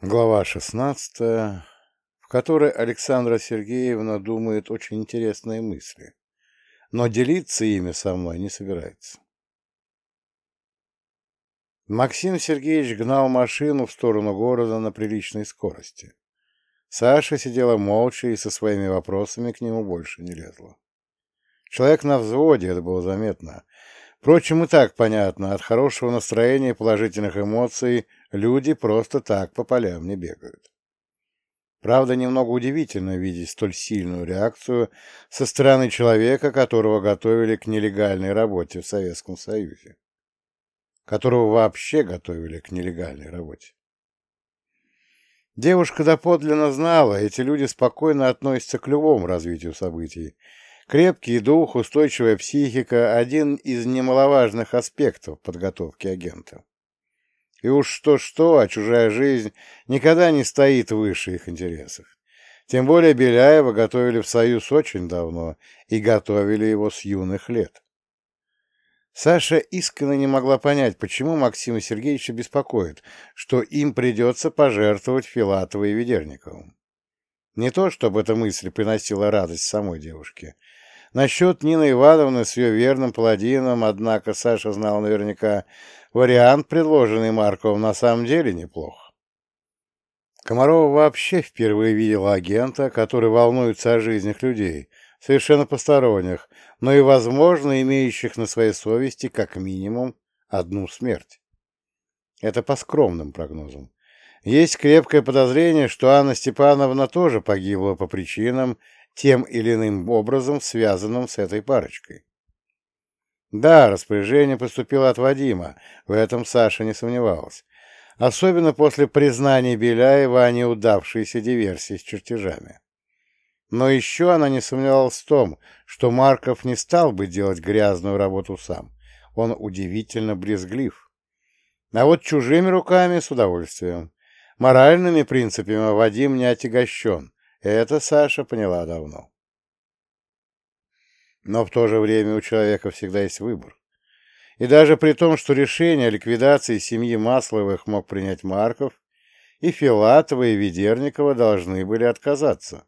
Глава 16, в которой Александра Сергеевна думает очень интересные мысли, но делиться ими со мной не собирается. Максим Сергеевич гнал машину в сторону города на приличной скорости. Саша сидела молча и со своими вопросами к нему больше не лезла. Человек на взводе, это было заметно. Впрочем, и так понятно, от хорошего настроения и положительных эмоций люди просто так по полям не бегают. Правда, немного удивительно видеть столь сильную реакцию со стороны человека, которого готовили к нелегальной работе в Советском Союзе. Которого вообще готовили к нелегальной работе. Девушка доподлинно знала, эти люди спокойно относятся к любому развитию событий. Крепкий дух, устойчивая психика – один из немаловажных аспектов подготовки агента. И уж что-что, а чужая жизнь никогда не стоит выше их интересов. Тем более Беляева готовили в Союз очень давно и готовили его с юных лет. Саша искренне не могла понять, почему Максима Сергеевича беспокоит, что им придется пожертвовать Филатовой и Ведерниковым. Не то, чтобы эта мысль приносила радость самой девушке. Насчет Нины Ивановны с ее верным паладином, однако, Саша знал наверняка, Вариант, предложенный Марковым, на самом деле неплох. Комарова вообще впервые видела агента, который волнуется о жизнях людей, совершенно посторонних, но и, возможно, имеющих на своей совести как минимум одну смерть. Это по скромным прогнозам. Есть крепкое подозрение, что Анна Степановна тоже погибла по причинам, тем или иным образом связанным с этой парочкой. Да, распоряжение поступило от Вадима, в этом Саша не сомневалась. Особенно после признания Беляева о неудавшейся диверсии с чертежами. Но еще она не сомневалась в том, что Марков не стал бы делать грязную работу сам. Он удивительно брезглив. А вот чужими руками с удовольствием. Моральными принципами Вадим не отягощен. Это Саша поняла давно. Но в то же время у человека всегда есть выбор. И даже при том, что решение о ликвидации семьи Масловых мог принять Марков, и Филатова, и Ведерникова должны были отказаться,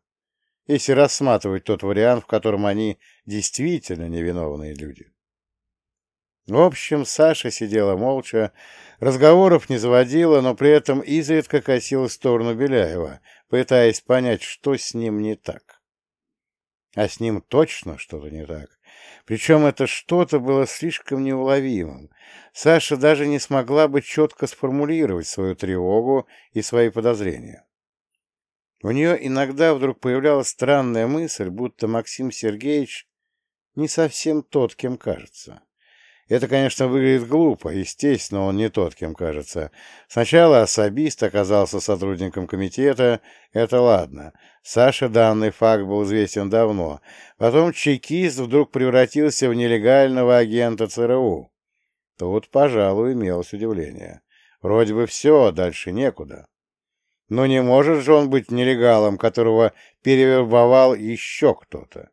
если рассматривать тот вариант, в котором они действительно невиновные люди. В общем, Саша сидела молча, разговоров не заводила, но при этом изредка косила в сторону Беляева, пытаясь понять, что с ним не так. А с ним точно что-то не так. Причем это что-то было слишком неуловимым. Саша даже не смогла бы четко сформулировать свою тревогу и свои подозрения. У нее иногда вдруг появлялась странная мысль, будто Максим Сергеевич не совсем тот, кем кажется. Это, конечно, выглядит глупо, естественно, он не тот, кем кажется. Сначала особист оказался сотрудником комитета, это ладно. Саше данный факт был известен давно. Потом чекист вдруг превратился в нелегального агента ЦРУ. Тут, пожалуй, имелось удивление. Вроде бы все, дальше некуда. Но не может же он быть нелегалом, которого перевербовал еще кто-то.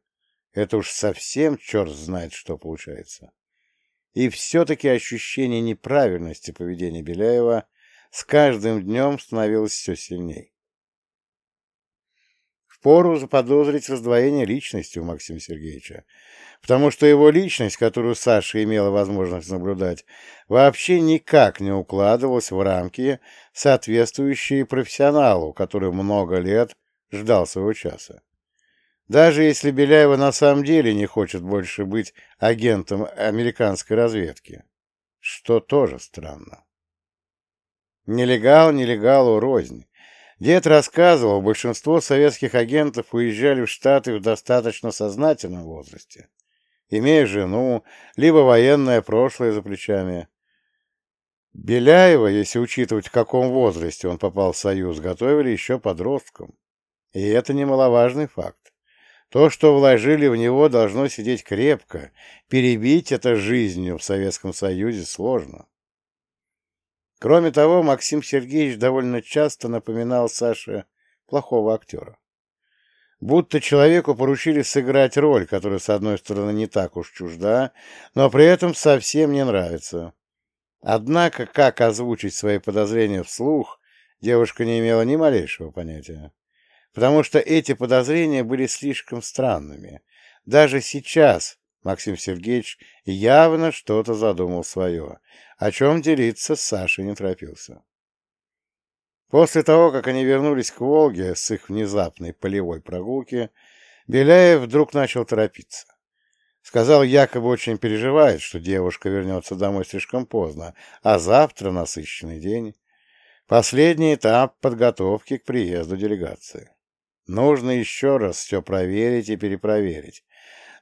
Это уж совсем черт знает, что получается. И все-таки ощущение неправильности поведения Беляева с каждым днем становилось все сильней. Впору заподозрить раздвоение личности у Максима Сергеевича, потому что его личность, которую Саша имела возможность наблюдать, вообще никак не укладывалась в рамки, соответствующие профессионалу, который много лет ждал своего часа. Даже если Беляева на самом деле не хочет больше быть агентом американской разведки, что тоже странно. Нелегал нелегалу рознь. Дед рассказывал, большинство советских агентов уезжали в Штаты в достаточно сознательном возрасте, имея жену, либо военное прошлое за плечами. Беляева, если учитывать, в каком возрасте он попал в Союз, готовили еще подростком. И это немаловажный факт. То, что вложили в него, должно сидеть крепко. Перебить это жизнью в Советском Союзе сложно. Кроме того, Максим Сергеевич довольно часто напоминал Саше плохого актера. Будто человеку поручили сыграть роль, которая, с одной стороны, не так уж чужда, но при этом совсем не нравится. Однако, как озвучить свои подозрения вслух, девушка не имела ни малейшего понятия, потому что эти подозрения были слишком странными. Даже сейчас Максим Сергеевич явно что-то задумал свое, о чем делиться с Сашей не торопился. После того, как они вернулись к Волге с их внезапной полевой прогулки, Беляев вдруг начал торопиться. Сказал, якобы очень переживает, что девушка вернется домой слишком поздно, а завтра насыщенный день. Последний этап подготовки к приезду делегации. Нужно еще раз все проверить и перепроверить.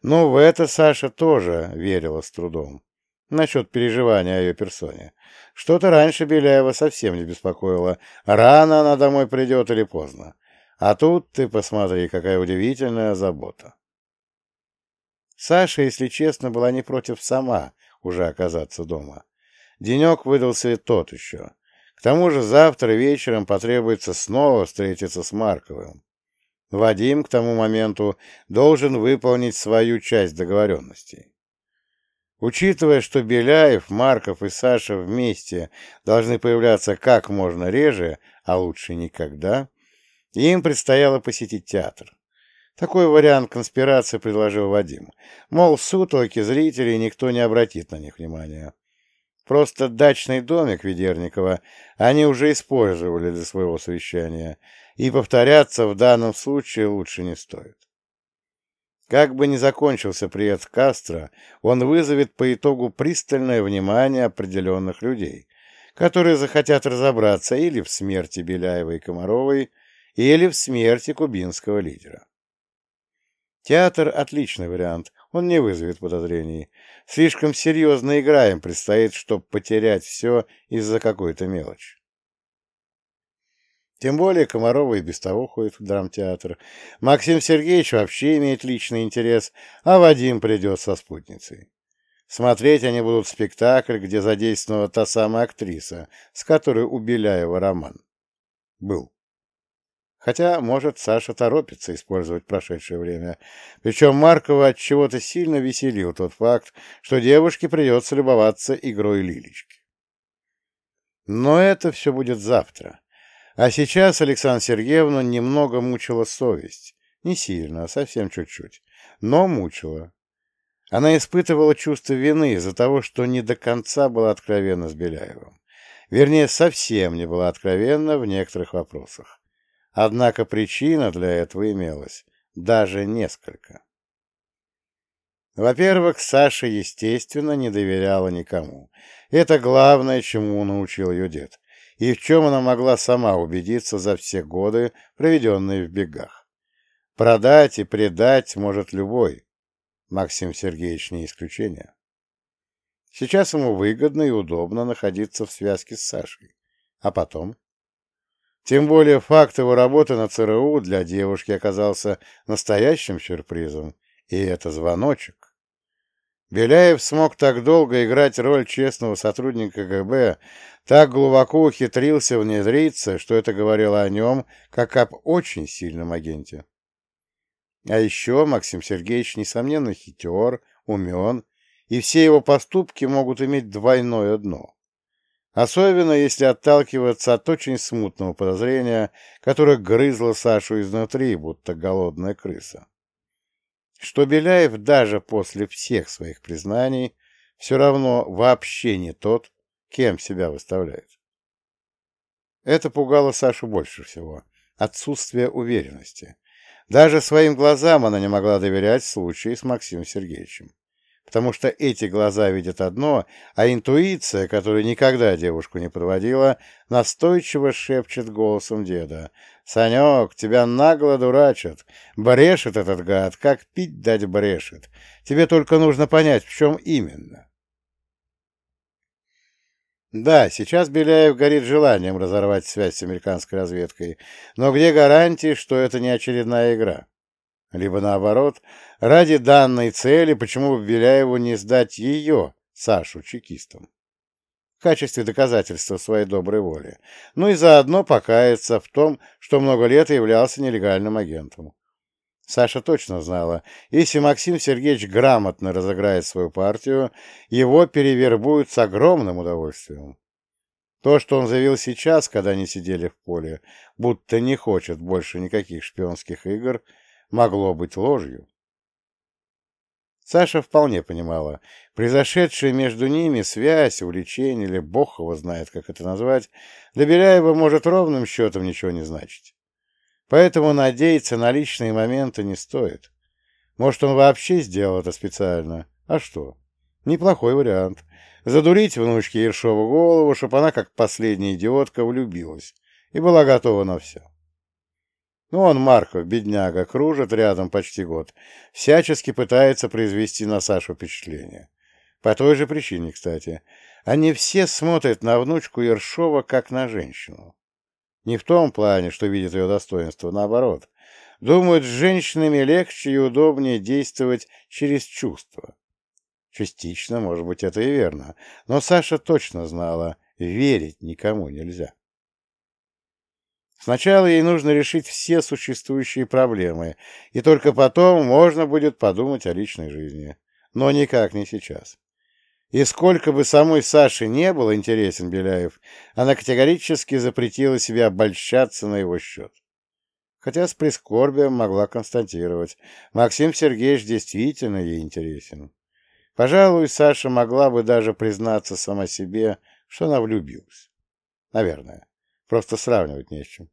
Но в это Саша тоже верила с трудом. Насчет переживания о ее персоне. Что-то раньше Беляева совсем не беспокоило, рано она домой придет или поздно. А тут ты посмотри, какая удивительная забота. Саша, если честно, была не против сама уже оказаться дома. Денек выдался и тот еще. К тому же завтра вечером потребуется снова встретиться с Марковым. Вадим к тому моменту должен выполнить свою часть договоренностей. Учитывая, что Беляев, Марков и Саша вместе должны появляться как можно реже, а лучше никогда, им предстояло посетить театр. Такой вариант конспирации предложил Вадим. Мол, сутолки зрителей никто не обратит на них внимания. Просто дачный домик Ведерникова они уже использовали для своего совещания, и повторяться в данном случае лучше не стоит. Как бы ни закончился приезд Кастро, он вызовет по итогу пристальное внимание определенных людей, которые захотят разобраться или в смерти Беляева и Комаровой, или в смерти кубинского лидера. Театр — отличный вариант, он не вызовет подозрений. Слишком серьезно играем предстоит, чтобы потерять все из-за какой-то мелочи. Тем более Комарова и без того ходит в драмтеатр. Максим Сергеевич вообще имеет личный интерес, а Вадим придет со спутницей. Смотреть они будут спектакль, где задействована та самая актриса, с которой у Беляева роман. Был. Хотя, может, Саша торопится использовать прошедшее время. Причем Маркова от чего-то сильно веселил тот факт, что девушке придется любоваться игрой Лилечки. Но это все будет завтра. А сейчас Александра Сергеевна немного мучила совесть. Не сильно, а совсем чуть-чуть. Но мучила. Она испытывала чувство вины из-за того, что не до конца была откровенна с Беляевым. Вернее, совсем не была откровенна в некоторых вопросах. Однако причина для этого имелась, даже несколько. Во-первых, Саша, естественно, не доверяла никому. Это главное, чему научил ее дед и в чем она могла сама убедиться за все годы, проведенные в бегах. Продать и предать может любой. Максим Сергеевич не исключение. Сейчас ему выгодно и удобно находиться в связке с Сашей. А потом? Тем более факт его работы на ЦРУ для девушки оказался настоящим сюрпризом, и это звоночек. Беляев смог так долго играть роль честного сотрудника КГБ, так глубоко ухитрился внедриться, что это говорило о нем, как об очень сильном агенте. А еще Максим Сергеевич, несомненно, хитер, умен, и все его поступки могут иметь двойное дно. Особенно, если отталкиваться от очень смутного подозрения, которое грызло Сашу изнутри, будто голодная крыса что Беляев даже после всех своих признаний все равно вообще не тот, кем себя выставляет. Это пугало Сашу больше всего. Отсутствие уверенности. Даже своим глазам она не могла доверять в случае с Максимом Сергеевичем потому что эти глаза видят одно, а интуиция, которая никогда девушку не подводила, настойчиво шепчет голосом деда. «Санек, тебя нагло дурачат. Брешет этот гад, как пить дать брешет. Тебе только нужно понять, в чем именно». Да, сейчас Беляев горит желанием разорвать связь с американской разведкой, но где гарантии, что это не очередная игра? Либо наоборот, ради данной цели, почему бы Беляеву не сдать ее, Сашу, чекистам? Качестве доказательства своей доброй воли. Ну и заодно покаяться в том, что много лет являлся нелегальным агентом. Саша точно знала, если Максим Сергеевич грамотно разыграет свою партию, его перевербуют с огромным удовольствием. То, что он заявил сейчас, когда они сидели в поле, будто не хочет больше никаких шпионских игр, могло быть ложью. Саша вполне понимала, произошедшая между ними связь, увлечение или бог его знает, как это назвать, для Беляева может ровным счетом ничего не значить. Поэтому надеяться на личные моменты не стоит. Может, он вообще сделал это специально. А что? Неплохой вариант. Задурить внучке Ершову голову, чтобы она, как последняя идиотка, влюбилась и была готова на все. Ну, он, Марков, бедняга, кружит рядом почти год. Всячески пытается произвести на Сашу впечатление. По той же причине, кстати. Они все смотрят на внучку Ершова как на женщину. Не в том плане, что видят ее достоинство, наоборот. Думают, с женщинами легче и удобнее действовать через чувства. Частично, может быть, это и верно. Но Саша точно знала, верить никому нельзя. Сначала ей нужно решить все существующие проблемы, и только потом можно будет подумать о личной жизни. Но никак не сейчас. И сколько бы самой Саше не был интересен Беляев, она категорически запретила себе обольщаться на его счет. Хотя с прискорбием могла констатировать, Максим Сергеевич действительно ей интересен. Пожалуй, Саша могла бы даже признаться сама себе, что она влюбилась. Наверное. Просто сравнивать не с чем.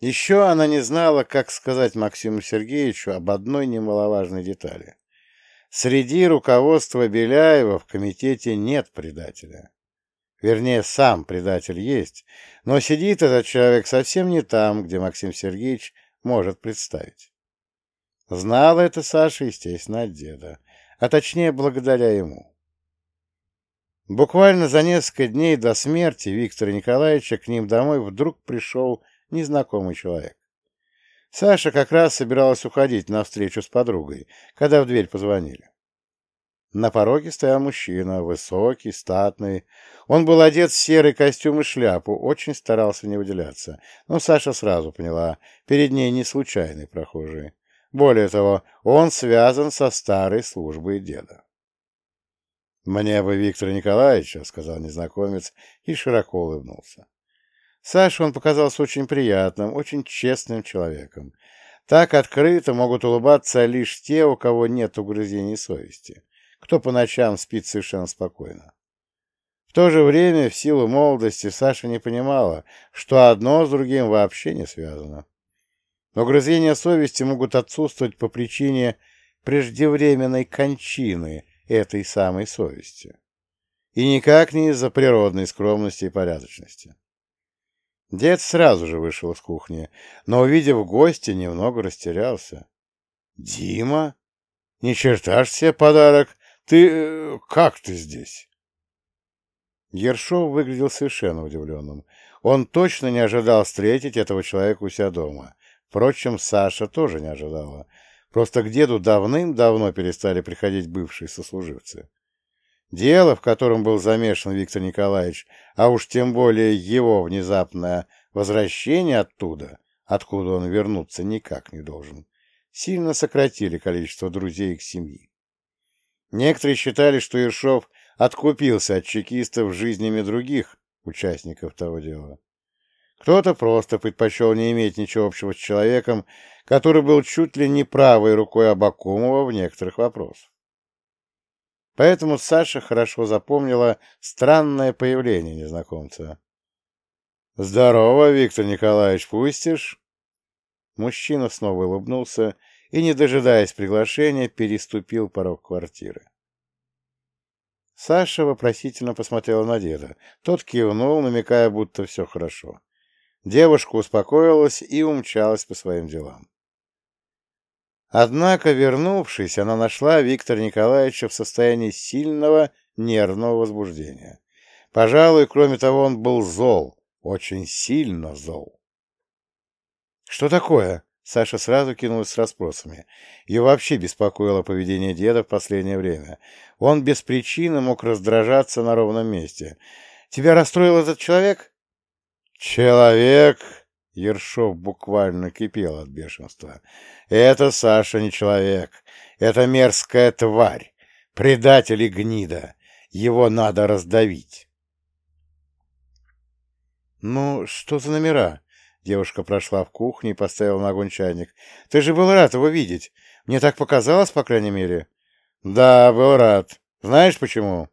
Еще она не знала, как сказать Максиму Сергеевичу об одной немаловажной детали. Среди руководства Беляева в комитете нет предателя. Вернее, сам предатель есть, но сидит этот человек совсем не там, где Максим Сергеевич может представить. Знала это Саша, естественно, от деда, а точнее, благодаря ему. Буквально за несколько дней до смерти Виктора Николаевича к ним домой вдруг пришел незнакомый человек. Саша как раз собиралась уходить на встречу с подругой, когда в дверь позвонили. На пороге стоял мужчина, высокий, статный. Он был одет в серый костюм и шляпу, очень старался не выделяться. Но Саша сразу поняла, перед ней не случайный прохожий. Более того, он связан со старой службой деда. «Мне бы Виктора Николаевича», — сказал незнакомец и широко улыбнулся. Саше он показался очень приятным, очень честным человеком. Так открыто могут улыбаться лишь те, у кого нет угрызений совести, кто по ночам спит совершенно спокойно. В то же время, в силу молодости, Саша не понимала, что одно с другим вообще не связано. Угрызения совести могут отсутствовать по причине преждевременной кончины этой самой совести. И никак не из-за природной скромности и порядочности. Дед сразу же вышел из кухни, но, увидев гостя, немного растерялся. — Дима? Ни черта ж себе подарок! Ты... Э, как ты здесь? Ершов выглядел совершенно удивленным. Он точно не ожидал встретить этого человека у себя дома. Впрочем, Саша тоже не ожидала. Просто к деду давным-давно перестали приходить бывшие сослуживцы. Дело, в котором был замешан Виктор Николаевич, а уж тем более его внезапное возвращение оттуда, откуда он вернуться никак не должен, сильно сократили количество друзей их семьи. Некоторые считали, что Ершов откупился от чекистов жизнями других участников того дела. Кто-то просто предпочел не иметь ничего общего с человеком, который был чуть ли не правой рукой Абакумова в некоторых вопросах. Поэтому Саша хорошо запомнила странное появление незнакомца. «Здорово, Виктор Николаевич, пустишь?» Мужчина снова улыбнулся и, не дожидаясь приглашения, переступил порог квартиры. Саша вопросительно посмотрела на деда. Тот кивнул, намекая, будто все хорошо. Девушка успокоилась и умчалась по своим делам. Однако, вернувшись, она нашла Виктора Николаевича в состоянии сильного нервного возбуждения. Пожалуй, кроме того, он был зол, очень сильно зол. «Что такое?» Саша сразу кинулась с расспросами. Ее вообще беспокоило поведение деда в последнее время. Он без причины мог раздражаться на ровном месте. «Тебя расстроил этот человек?» «Человек!» Ершов буквально кипел от бешенства. «Это, Саша, не человек. Это мерзкая тварь. Предатель и гнида. Его надо раздавить». «Ну, что за номера?» Девушка прошла в кухню и поставила на огонь чайник. «Ты же был рад его видеть. Мне так показалось, по крайней мере». «Да, был рад. Знаешь почему?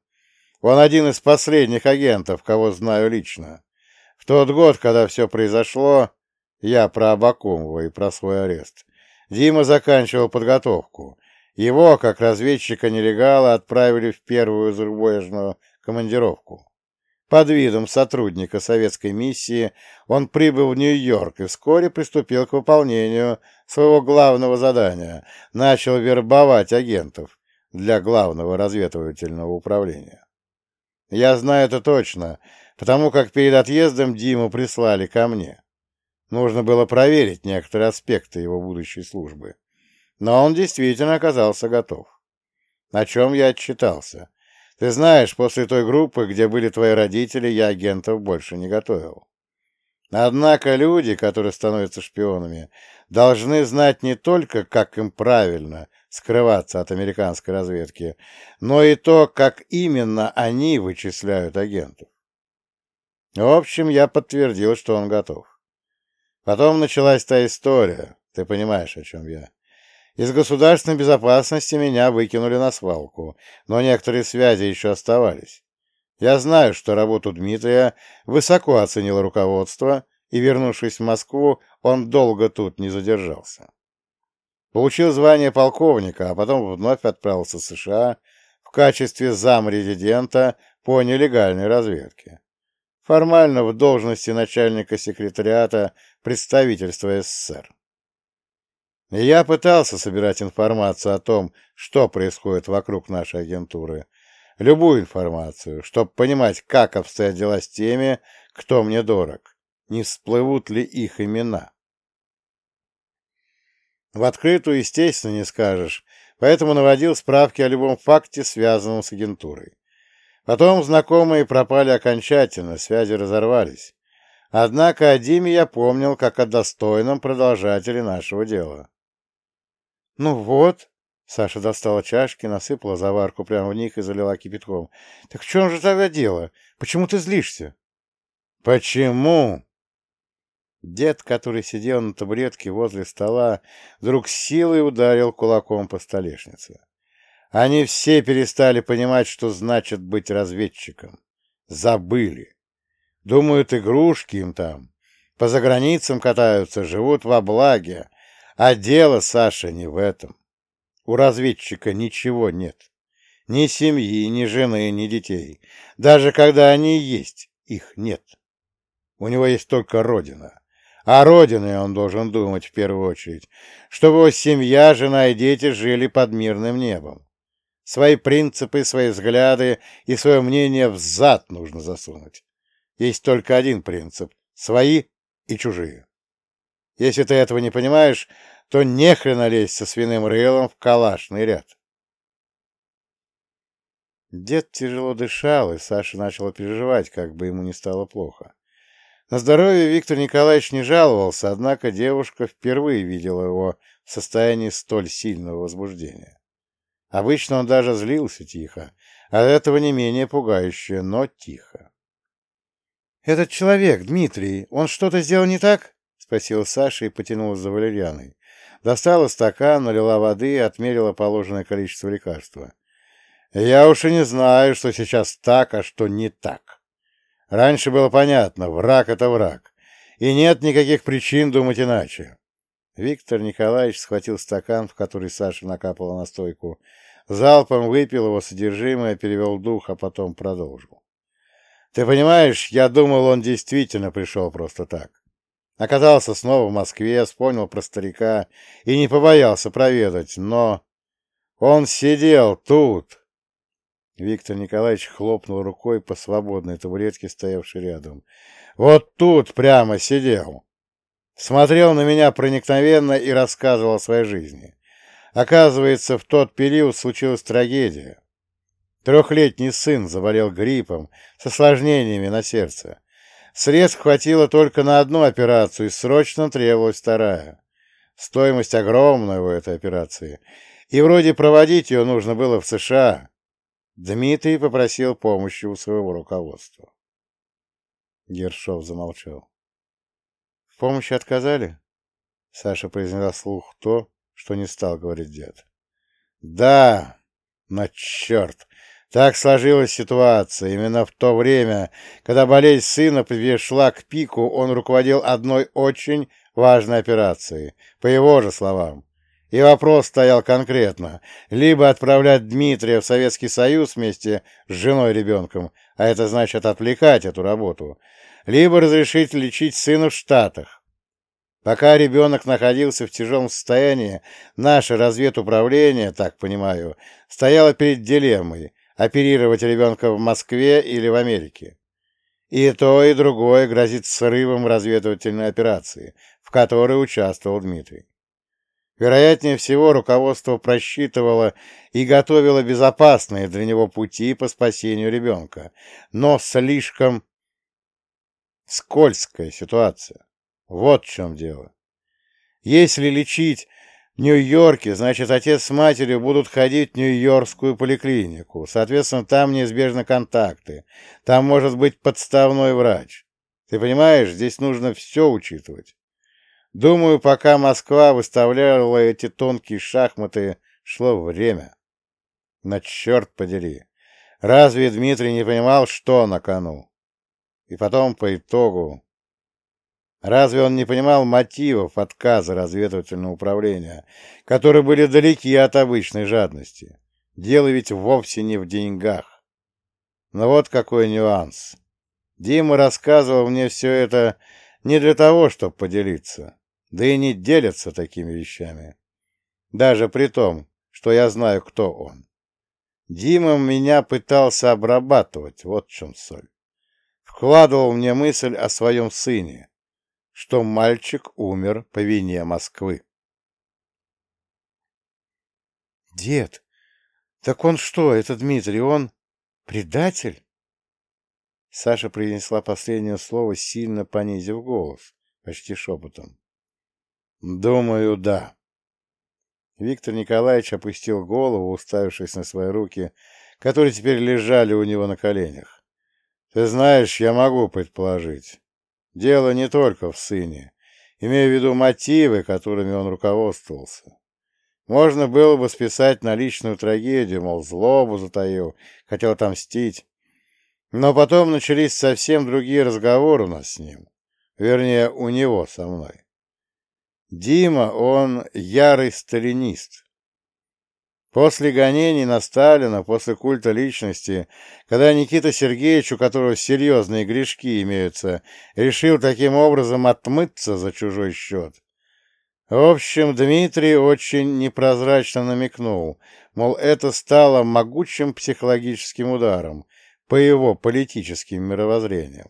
Он один из последних агентов, кого знаю лично. В тот год, когда все произошло, я про Абакумова и про свой арест. Дима заканчивал подготовку. Его, как разведчика-нелегала, отправили в первую зарубежную командировку. Под видом сотрудника советской миссии он прибыл в Нью-Йорк и вскоре приступил к выполнению своего главного задания – начал вербовать агентов для главного разведывательного управления. Я знаю это точно, потому как перед отъездом Диму прислали ко мне. Нужно было проверить некоторые аспекты его будущей службы. Но он действительно оказался готов. На чем я отчитался. Ты знаешь, после той группы, где были твои родители, я агентов больше не готовил. Однако люди, которые становятся шпионами, должны знать не только, как им правильно скрываться от американской разведки, но и то, как именно они вычисляют агентов. В общем, я подтвердил, что он готов. Потом началась та история, ты понимаешь, о чем я. Из государственной безопасности меня выкинули на свалку, но некоторые связи еще оставались. Я знаю, что работу Дмитрия высоко оценило руководство, и, вернувшись в Москву, он долго тут не задержался. Получил звание полковника, а потом вновь отправился в США в качестве замрезидента по нелегальной разведке. Формально в должности начальника секретариата представительства СССР. Я пытался собирать информацию о том, что происходит вокруг нашей агентуры. Любую информацию, чтобы понимать, как обстоят дела с теми, кто мне дорог. Не всплывут ли их имена? В открытую, естественно, не скажешь, поэтому наводил справки о любом факте, связанном с агентурой. Потом знакомые пропали окончательно, связи разорвались. Однако о Диме я помнил как о достойном продолжателе нашего дела. «Ну вот», — Саша достала чашки, насыпала заварку прямо в них и залила кипятком. «Так в чем же тогда дело? Почему ты злишься?» «Почему?» Дед, который сидел на табуретке возле стола, вдруг силой ударил кулаком по столешнице. Они все перестали понимать, что значит быть разведчиком. Забыли. Думают, игрушки им там. По заграницам катаются, живут во благе, а дело, Саша, не в этом. У разведчика ничего нет. Ни семьи, ни жены, ни детей. Даже когда они есть, их нет. У него есть только Родина. О Родине он должен думать в первую очередь, чтобы его семья, жена и дети жили под мирным небом. Свои принципы, свои взгляды и свое мнение в зад нужно засунуть. Есть только один принцип — свои и чужие. Если ты этого не понимаешь, то нехрена лезть со свиным рылом в калашный ряд. Дед тяжело дышал, и Саша начала переживать, как бы ему не стало плохо. На здоровье Виктор Николаевич не жаловался, однако девушка впервые видела его в состоянии столь сильного возбуждения. Обычно он даже злился тихо, а этого не менее пугающе, но тихо. «Этот человек, Дмитрий, он что-то сделал не так?» — спросила Саша и потянулась за валерьяной. Достала стакан, налила воды и отмерила положенное количество лекарства. «Я уж и не знаю, что сейчас так, а что не так. Раньше было понятно, враг — это враг, и нет никаких причин думать иначе». Виктор Николаевич схватил стакан, в который Саша накапала настойку, залпом выпил его содержимое, перевел дух, а потом продолжил. «Ты понимаешь, я думал, он действительно пришел просто так. Оказался снова в Москве, вспомнил про старика и не побоялся проведать, но... Он сидел тут. Виктор Николаевич хлопнул рукой по свободной табуретке, стоявшей рядом. Вот тут прямо сидел. Смотрел на меня проникновенно и рассказывал о своей жизни. Оказывается, в тот период случилась трагедия. Трехлетний сын заболел гриппом с осложнениями на сердце. Средств хватило только на одну операцию, и срочно требовалась вторая. Стоимость огромная у этой операции. И вроде проводить ее нужно было в США. Дмитрий попросил помощи у своего руководства. Ершов замолчал. «В помощи отказали?» Саша произнесла слух то, что не стал говорить дед. «Да, но черт! Так сложилась ситуация. Именно в то время, когда болезнь сына пришла к пику, он руководил одной очень важной операцией, по его же словам. И вопрос стоял конкретно. Либо отправлять Дмитрия в Советский Союз вместе с женой и ребенком, а это значит отвлекать эту работу, либо разрешить лечить сына в Штатах. Пока ребенок находился в тяжелом состоянии, наше разведуправление, так понимаю, стояло перед дилеммой оперировать ребенка в Москве или в Америке. И то, и другое грозит срывом разведывательной операции, в которой участвовал Дмитрий. Вероятнее всего, руководство просчитывало и готовило безопасные для него пути по спасению ребенка, но слишком скользкая ситуация. Вот в чем дело. Если лечить в Нью-Йорке, значит, отец с матерью будут ходить в Нью-Йоркскую поликлинику. Соответственно, там неизбежны контакты. Там может быть подставной врач. Ты понимаешь, здесь нужно все учитывать. Думаю, пока Москва выставляла эти тонкие шахматы, шло время. На черт подери. Разве Дмитрий не понимал, что на кону? И потом, по итогу, Разве он не понимал мотивов отказа разведывательного управления, которые были далеки от обычной жадности? Дело ведь вовсе не в деньгах. Но вот какой нюанс. Дима рассказывал мне все это не для того, чтобы поделиться, да и не делятся такими вещами. Даже при том, что я знаю, кто он. Дима меня пытался обрабатывать, вот в чем соль. Вкладывал мне мысль о своем сыне, что мальчик умер по вине Москвы. «Дед, так он что, это Дмитрий, он предатель?» Саша произнесла последнее слово, сильно понизив голос, почти шепотом. «Думаю, да». Виктор Николаевич опустил голову, уставившись на свои руки, которые теперь лежали у него на коленях. «Ты знаешь, я могу предположить. Дело не только в сыне, имея в виду мотивы, которыми он руководствовался. Можно было бы списать на личную трагедию, мол, злобу затаил, хотел отомстить. Но потом начались совсем другие разговоры у нас с ним. Вернее, у него со мной. Дима, он ярый сталинист. После гонений на Сталина, после культа личности, когда Никита Сергеевич, у которого серьезные грешки имеются, решил таким образом отмыться за чужой счет. В общем, Дмитрий очень непрозрачно намекнул, мол, это стало могучим психологическим ударом по его политическим мировоззрениям.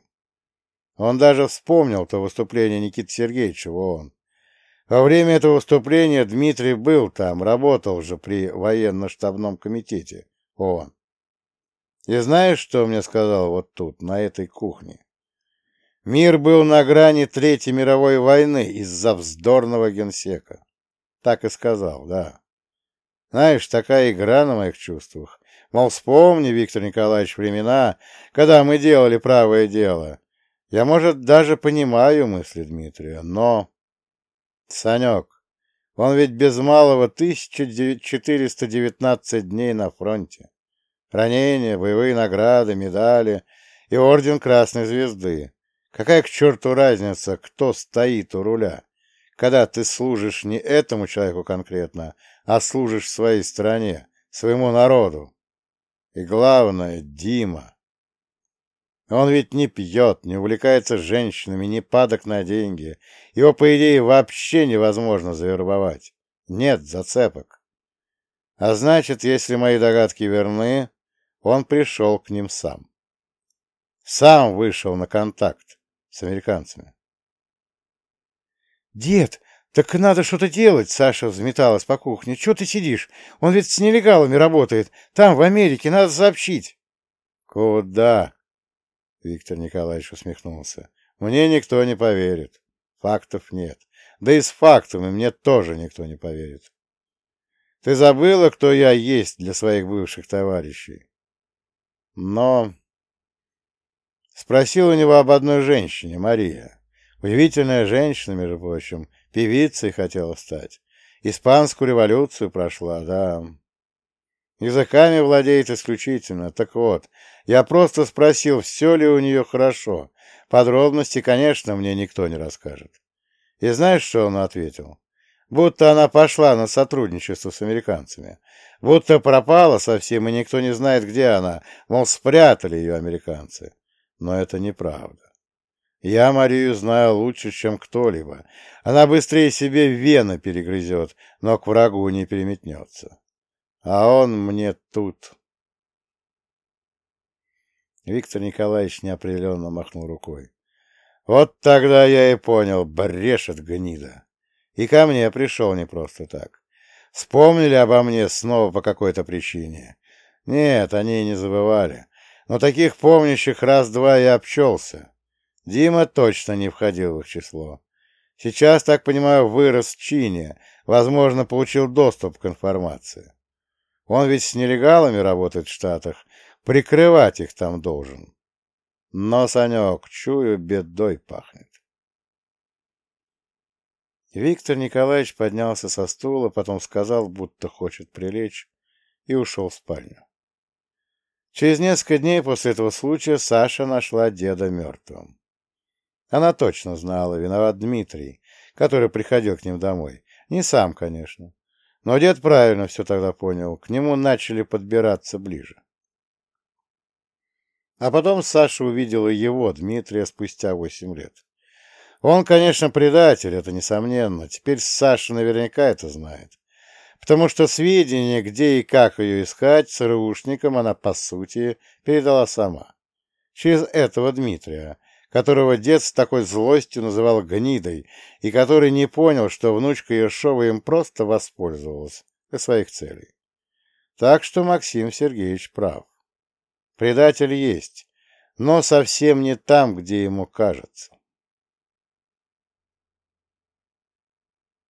Он даже вспомнил то выступление Никиты Сергеевича в ООН. Во время этого выступления Дмитрий был там, работал же при военно-штабном комитете ООН. И знаешь, что мне сказал вот тут, на этой кухне? Мир был на грани Третьей мировой войны из-за вздорного генсека. Так и сказал, да. Знаешь, такая игра на моих чувствах. Мол, вспомни, Виктор Николаевич, времена, когда мы делали правое дело. Я, может, даже понимаю мысли Дмитрия, но... Санек, он ведь без малого 1419 дней на фронте. Ранения, боевые награды, медали и орден Красной Звезды. Какая к черту разница, кто стоит у руля, когда ты служишь не этому человеку конкретно, а служишь своей стране, своему народу. И главное, Дима. Он ведь не пьет, не увлекается женщинами, не падок на деньги. Его, по идее, вообще невозможно завербовать. Нет зацепок. А значит, если мои догадки верны, он пришел к ним сам. Сам вышел на контакт с американцами. «Дед, так надо что-то делать!» — Саша взметалась по кухне. «Чего ты сидишь? Он ведь с нелегалами работает. Там, в Америке, надо сообщить». «Куда?» Виктор Николаевич усмехнулся. Мне никто не поверит. Фактов нет. Да и с фактами мне тоже никто не поверит. Ты забыла, кто я есть для своих бывших товарищей? Но... Спросил у него об одной женщине, Мария. Удивительная женщина, между прочим, певицей хотела стать. Испанскую революцию прошла, да. Языками владеет исключительно. Так вот, я просто спросил, все ли у нее хорошо. Подробности, конечно, мне никто не расскажет. И знаешь, что он ответил? Будто она пошла на сотрудничество с американцами. Будто пропала совсем, и никто не знает, где она. Мол, спрятали ее американцы. Но это неправда. Я Марию знаю лучше, чем кто-либо. Она быстрее себе вены перегрызет, но к врагу не переметнется. А он мне тут. Виктор Николаевич неопределенно махнул рукой. Вот тогда я и понял, брешет гнида. И ко мне пришел не просто так. Вспомнили обо мне снова по какой-то причине. Нет, они не забывали. Но таких помнящих раз-два я обчелся. Дима точно не входил в их число. Сейчас, так понимаю, вырос в чине, возможно, получил доступ к информации. Он ведь с нелегалами работает в Штатах, прикрывать их там должен. Но, Санек, чую, бедой пахнет. Виктор Николаевич поднялся со стула, потом сказал, будто хочет прилечь, и ушел в спальню. Через несколько дней после этого случая Саша нашла деда мертвым. Она точно знала, виноват Дмитрий, который приходил к ним домой. Не сам, конечно. Но дед правильно все тогда понял, к нему начали подбираться ближе. А потом Саша увидела его, Дмитрия, спустя восемь лет. Он, конечно, предатель, это несомненно. Теперь Саша наверняка это знает. Потому что сведения, где и как ее искать, ЦРУшникам она, по сути, передала сама. Через этого Дмитрия, которого дед с такой злостью называл гнидой, и который не понял, что внучка Ершова им просто воспользовалась для своих целей. Так что Максим Сергеевич прав. Предатель есть, но совсем не там, где ему кажется.